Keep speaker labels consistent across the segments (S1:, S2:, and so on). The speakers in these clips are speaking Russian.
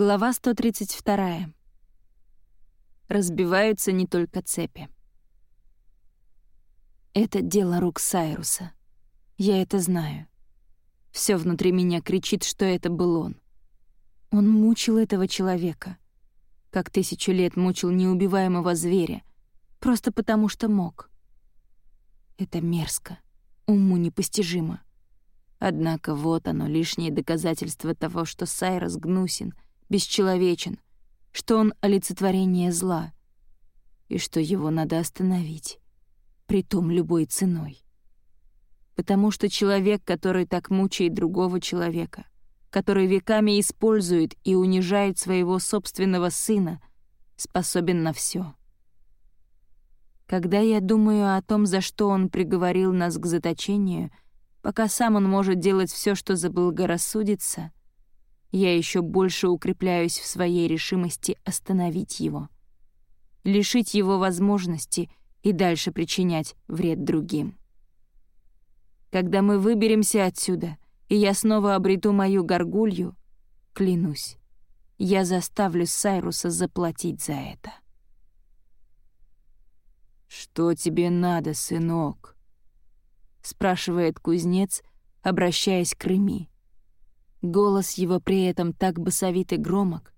S1: Глава 132. Разбиваются не только цепи. Это дело рук Сайруса. Я это знаю. Все внутри меня кричит, что это был он. Он мучил этого человека, как тысячу лет мучил неубиваемого зверя, просто потому что мог. Это мерзко, уму непостижимо. Однако вот оно, лишнее доказательство того, что Сайрос гнусен — бесчеловечен, что он олицетворение зла и что его надо остановить, притом любой ценой. Потому что человек, который так мучает другого человека, который веками использует и унижает своего собственного сына, способен на все. Когда я думаю о том, за что он приговорил нас к заточению, пока сам он может делать все, что заблагорассудится — я еще больше укрепляюсь в своей решимости остановить его, лишить его возможности и дальше причинять вред другим. Когда мы выберемся отсюда, и я снова обрету мою горгулью, клянусь, я заставлю Сайруса заплатить за это. «Что тебе надо, сынок?» — спрашивает кузнец, обращаясь к Реми. Голос его при этом так басовит и громок,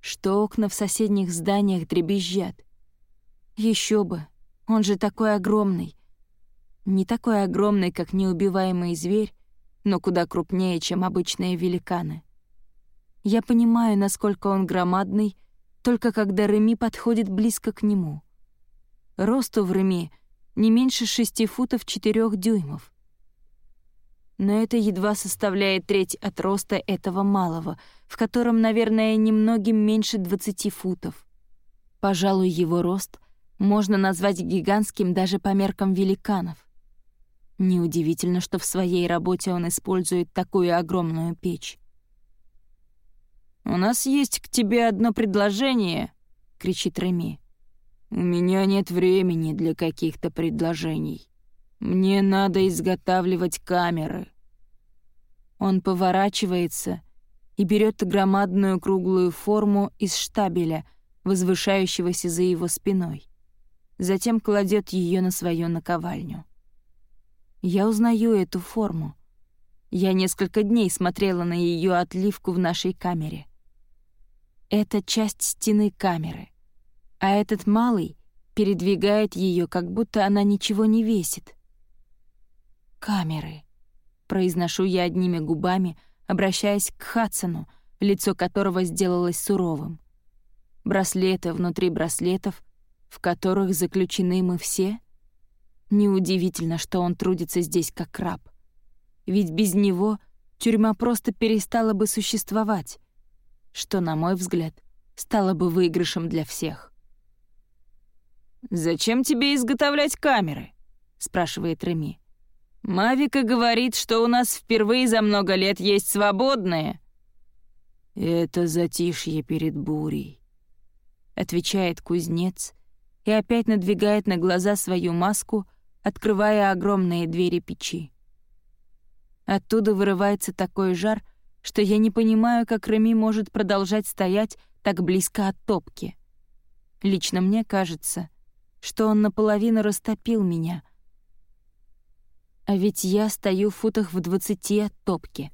S1: что окна в соседних зданиях дребезжат. Еще бы, он же такой огромный. Не такой огромный, как неубиваемый зверь, но куда крупнее, чем обычные великаны. Я понимаю, насколько он громадный, только когда Реми подходит близко к нему. Росту в Реми не меньше шести футов четырех дюймов но это едва составляет треть от роста этого малого, в котором, наверное, немногим меньше 20 футов. Пожалуй, его рост можно назвать гигантским даже по меркам великанов. Неудивительно, что в своей работе он использует такую огромную печь. «У нас есть к тебе одно предложение», — кричит Реми. «У меня нет времени для каких-то предложений. Мне надо изготавливать камеры». Он поворачивается и берет громадную круглую форму из штабеля, возвышающегося за его спиной. Затем кладет ее на свою наковальню. Я узнаю эту форму. Я несколько дней смотрела на ее отливку в нашей камере. Это часть стены камеры, а этот малый передвигает ее, как будто она ничего не весит камеры», — произношу я одними губами, обращаясь к Хадсону, лицо которого сделалось суровым. Браслеты внутри браслетов, в которых заключены мы все? Неудивительно, что он трудится здесь как раб. Ведь без него тюрьма просто перестала бы существовать, что, на мой взгляд, стало бы выигрышем для всех.
S2: «Зачем тебе изготовлять камеры?» — спрашивает Реми. Мавика говорит, что у нас впервые за много лет есть свободные».
S1: «Это затишье перед бурей», — отвечает кузнец и опять надвигает на глаза свою маску, открывая огромные двери печи. Оттуда вырывается такой жар, что я не понимаю, как Реми может продолжать стоять так близко от топки. Лично мне кажется, что он наполовину растопил меня — а ведь я стою в футах в двадцати от топки.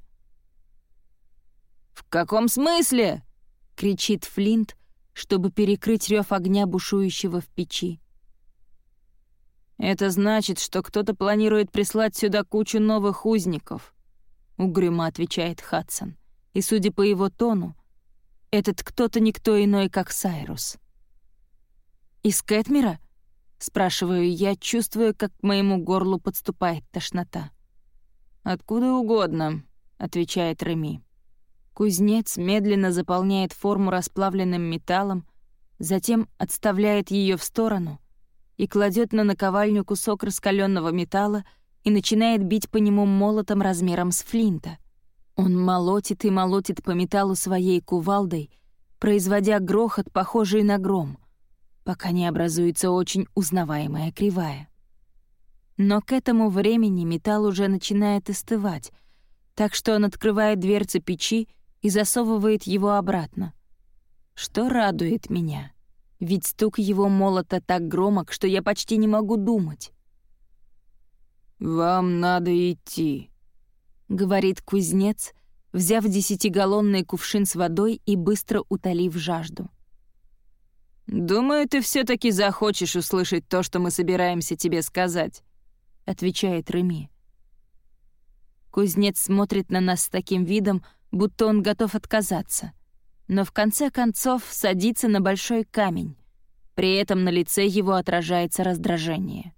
S2: «В каком смысле?» — кричит Флинт, чтобы перекрыть рев огня, бушующего в печи. «Это значит, что кто-то планирует прислать сюда кучу новых узников», — угрюмо отвечает Хадсон. И, судя по его тону, этот кто-то никто иной, как Сайрус. «Из Кэтмера?» Спрашиваю я, чувствуя, как к моему горлу подступает тошнота. «Откуда угодно», — отвечает Реми. Кузнец медленно заполняет форму расплавленным металлом, затем отставляет ее в сторону и кладет на наковальню кусок раскаленного металла и начинает бить по нему молотом размером с флинта. Он молотит и молотит по металлу своей кувалдой, производя грохот, похожий на гром — пока не образуется очень узнаваемая кривая. Но к этому времени металл уже начинает остывать, так что он открывает дверцы печи и засовывает его обратно. Что радует меня, ведь стук его молота так громок, что я почти не могу думать.
S1: «Вам надо идти», —
S2: говорит кузнец, взяв десятигаллонный кувшин с водой и быстро утолив жажду.
S1: «Думаю, ты все таки захочешь услышать то, что мы собираемся тебе сказать», — отвечает Реми.
S2: Кузнец смотрит на нас с таким видом, будто он готов отказаться. Но в конце концов садится на большой камень. При этом на лице его отражается раздражение.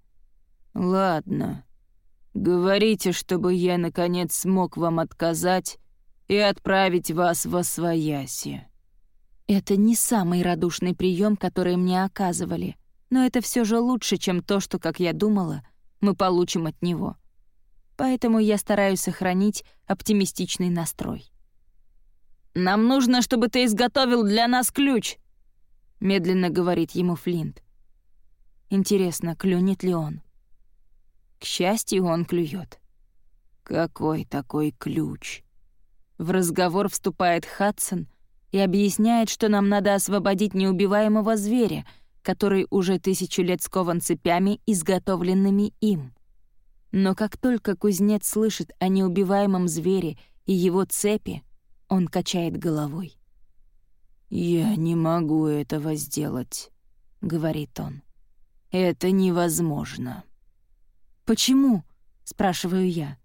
S1: «Ладно. Говорите, чтобы я, наконец, смог вам отказать и отправить вас во свояси».
S2: Это не самый радушный прием, который мне оказывали, но это все же лучше, чем то, что, как я думала, мы получим от него. Поэтому я стараюсь сохранить оптимистичный настрой.
S1: «Нам нужно, чтобы ты изготовил для нас ключ», — медленно говорит ему Флинт.
S2: Интересно, клюнет ли он? К счастью, он клюет.
S1: «Какой такой ключ?»
S2: В разговор вступает Хадсон, и объясняет, что нам надо освободить неубиваемого зверя, который уже тысячу лет скован цепями, изготовленными им. Но как только кузнец слышит о неубиваемом звере и его цепи, он качает головой.
S1: «Я не могу этого сделать», — говорит он. «Это невозможно».
S2: «Почему?» — спрашиваю я.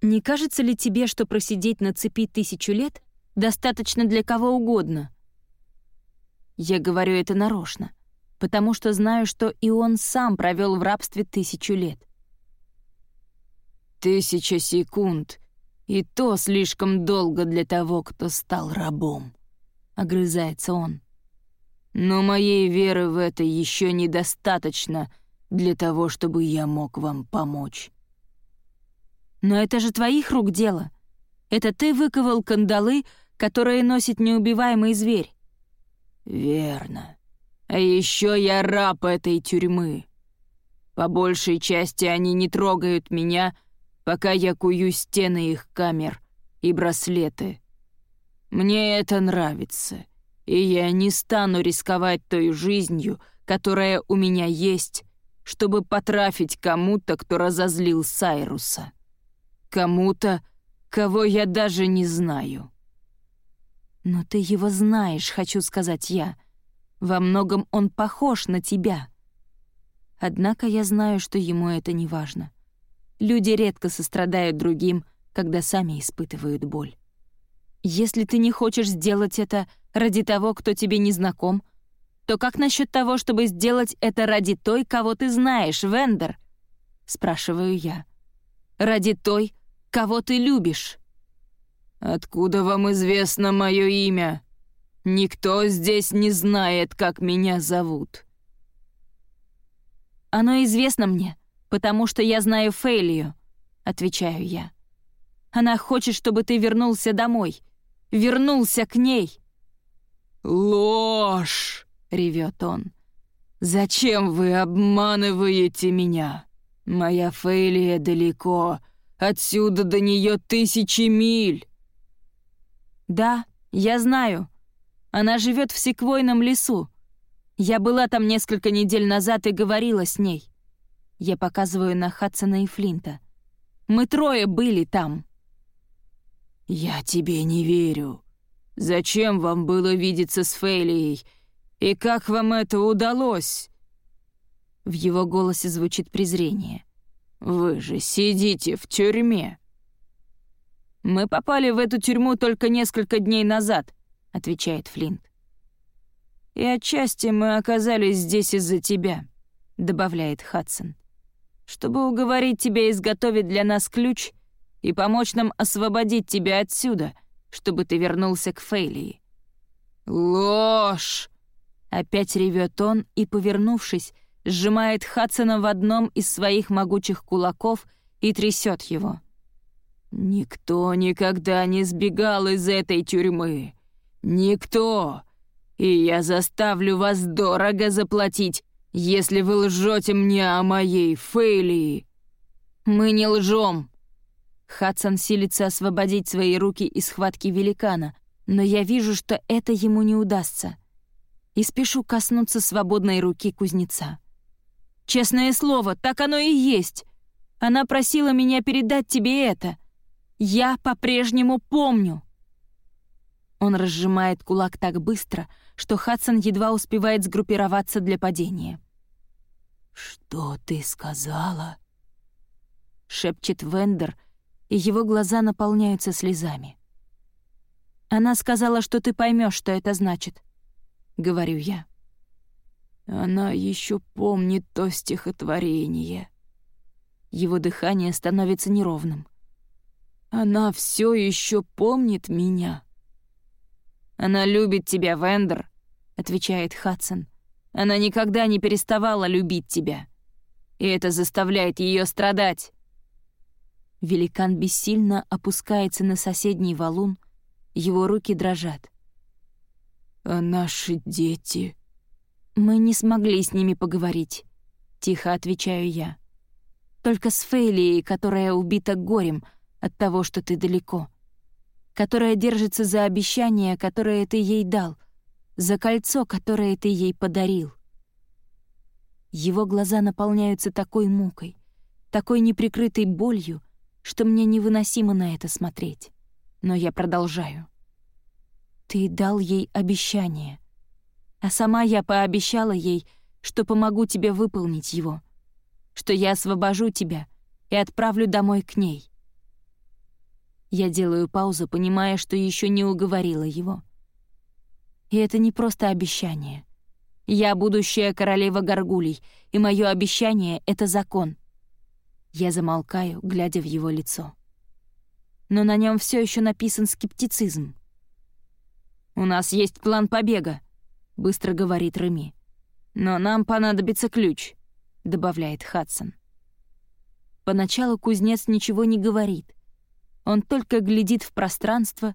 S2: «Не кажется ли тебе, что просидеть на цепи тысячу лет достаточно для кого угодно. Я говорю это нарочно, потому что знаю, что и он сам провел в рабстве тысячу лет.
S1: Тысяча секунд, и то слишком долго для того, кто стал рабом, — огрызается он. Но моей веры в это еще недостаточно для того, чтобы я мог вам помочь.
S2: Но это же твоих рук дело. Это ты выковал кандалы, которые носит неубиваемый зверь.
S1: Верно. А еще я раб этой тюрьмы. По большей части они не трогают меня, пока я кую стены их камер и браслеты. Мне это нравится, и я не стану рисковать той жизнью, которая у меня есть, чтобы потрафить кому-то, кто разозлил Сайруса. Кому-то, кого я даже не знаю.
S2: «Но ты его знаешь, хочу сказать я. Во многом он похож на тебя». Однако я знаю, что ему это не важно. Люди редко сострадают другим, когда сами испытывают боль. Если ты не хочешь сделать это ради того, кто тебе не знаком, то как насчет того, чтобы сделать это ради той, кого ты знаешь, Вендер? Спрашиваю я. Ради той, кого ты любишь.
S1: «Откуда вам известно мое имя? Никто здесь не знает, как меня зовут».
S2: «Оно известно мне, потому что я знаю Фейлию», — отвечаю я. «Она хочет, чтобы ты вернулся домой. Вернулся к ней».
S1: «Ложь!» — ревет он. «Зачем вы обманываете меня? Моя Фейлия далеко, отсюда до нее тысячи миль».
S2: «Да, я знаю. Она живет в секвойном лесу. Я была там несколько недель назад и говорила с ней. Я показываю на Хадсона и Флинта. Мы трое были там».
S1: «Я тебе не верю. Зачем вам было видеться с Фейлией? И как вам это удалось?»
S2: В его голосе звучит презрение.
S1: «Вы же сидите в тюрьме».
S2: «Мы попали в эту тюрьму только несколько дней назад», — отвечает Флинт.
S1: «И отчасти мы оказались здесь из-за тебя», — добавляет Хадсон. «Чтобы уговорить тебя изготовить для нас ключ и помочь нам освободить тебя отсюда, чтобы ты вернулся к Фейлии». «Ложь!» — опять ревет он и, повернувшись, сжимает Хадсона в одном из своих могучих кулаков и трясет его. «Никто никогда не сбегал из этой тюрьмы. Никто. И я заставлю вас дорого заплатить, если вы лжете мне о моей Фейлии». «Мы не лжем». Хадсон силится освободить свои руки из схватки великана, но я вижу, что это ему не удастся. И спешу коснуться свободной руки кузнеца. «Честное слово, так оно и есть. Она просила меня передать тебе это. Я по-прежнему помню». Он разжимает кулак так быстро, что Хадсон едва успевает сгруппироваться для падения.
S2: «Что ты сказала?»
S1: — шепчет Вендер, и его глаза наполняются слезами. «Она сказала, что ты поймешь, что это значит», — говорю я.
S2: «Она еще помнит то стихотворение».
S1: Его дыхание становится неровным.
S2: «Она все еще помнит меня».
S1: «Она любит тебя, Вендер», — отвечает Хадсон. «Она никогда не переставала любить тебя. И это заставляет ее страдать». Великан бессильно опускается на соседний валун, его руки дрожат.
S2: «А наши дети?»
S1: «Мы не смогли с ними поговорить», — тихо отвечаю я. «Только с Фейлией, которая убита горем от того, что ты далеко, которая держится за обещание, которое ты ей дал, за кольцо, которое ты ей подарил». Его глаза наполняются такой мукой, такой неприкрытой болью, что мне невыносимо на это смотреть. Но я продолжаю. Ты дал ей обещание. А сама я пообещала ей, что помогу тебе выполнить его, что я освобожу тебя и отправлю домой к ней. Я делаю паузу, понимая, что еще не уговорила его. И это не просто обещание. Я будущая королева Горгулей, и мое обещание — это закон — я замолкаю, глядя в его лицо. Но на нем все еще написан скептицизм. «У нас есть план побега», — быстро говорит Реми. «Но нам понадобится ключ», — добавляет Хадсон. Поначалу кузнец ничего не говорит. Он только глядит в пространство,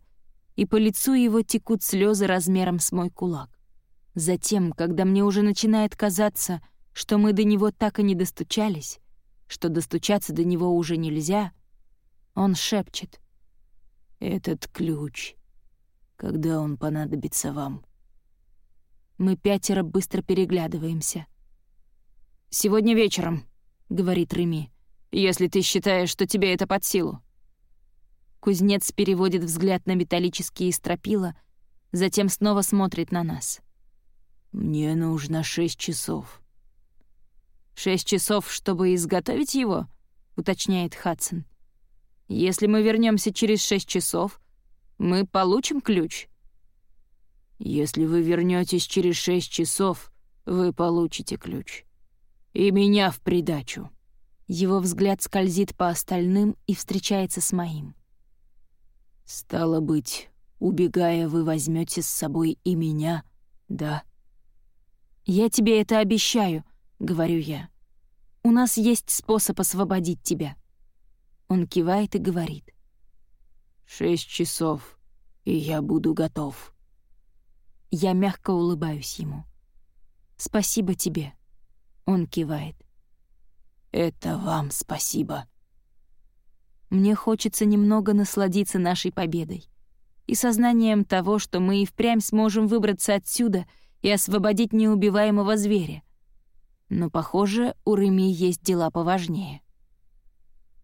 S1: и по лицу его текут слезы размером с мой кулак. Затем, когда мне уже начинает казаться, что мы до него так и не достучались, что достучаться до него уже нельзя, он шепчет.
S2: «Этот ключ. Когда он понадобится вам?»
S1: Мы пятеро быстро переглядываемся. «Сегодня вечером», — говорит Реми, «если ты считаешь, что тебе это под силу». Кузнец переводит взгляд на металлические стропила, затем снова смотрит на нас.
S2: «Мне нужно шесть часов»,
S1: «Шесть часов, чтобы изготовить его?» — уточняет Хадсон. «Если мы вернемся через шесть часов, мы получим ключ».
S2: «Если вы вернетесь через шесть часов, вы получите ключ. И меня в придачу».
S1: Его взгляд скользит по остальным и встречается с моим.
S2: «Стало быть, убегая, вы возьмете с собой и меня, да?»
S1: «Я тебе это обещаю», — говорю я. «У нас есть способ освободить тебя». Он кивает и говорит.
S2: «Шесть часов, и я буду готов».
S1: Я мягко улыбаюсь ему. «Спасибо тебе», — он кивает.
S2: «Это вам спасибо».
S1: Мне хочется немного насладиться нашей победой и сознанием того, что мы и впрямь сможем выбраться отсюда и освободить неубиваемого зверя, но, похоже, у Реми есть дела поважнее.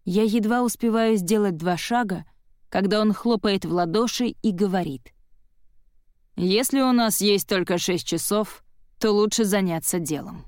S1: Я едва успеваю сделать два шага, когда он хлопает в ладоши и говорит. «Если у нас есть только шесть часов, то лучше заняться делом».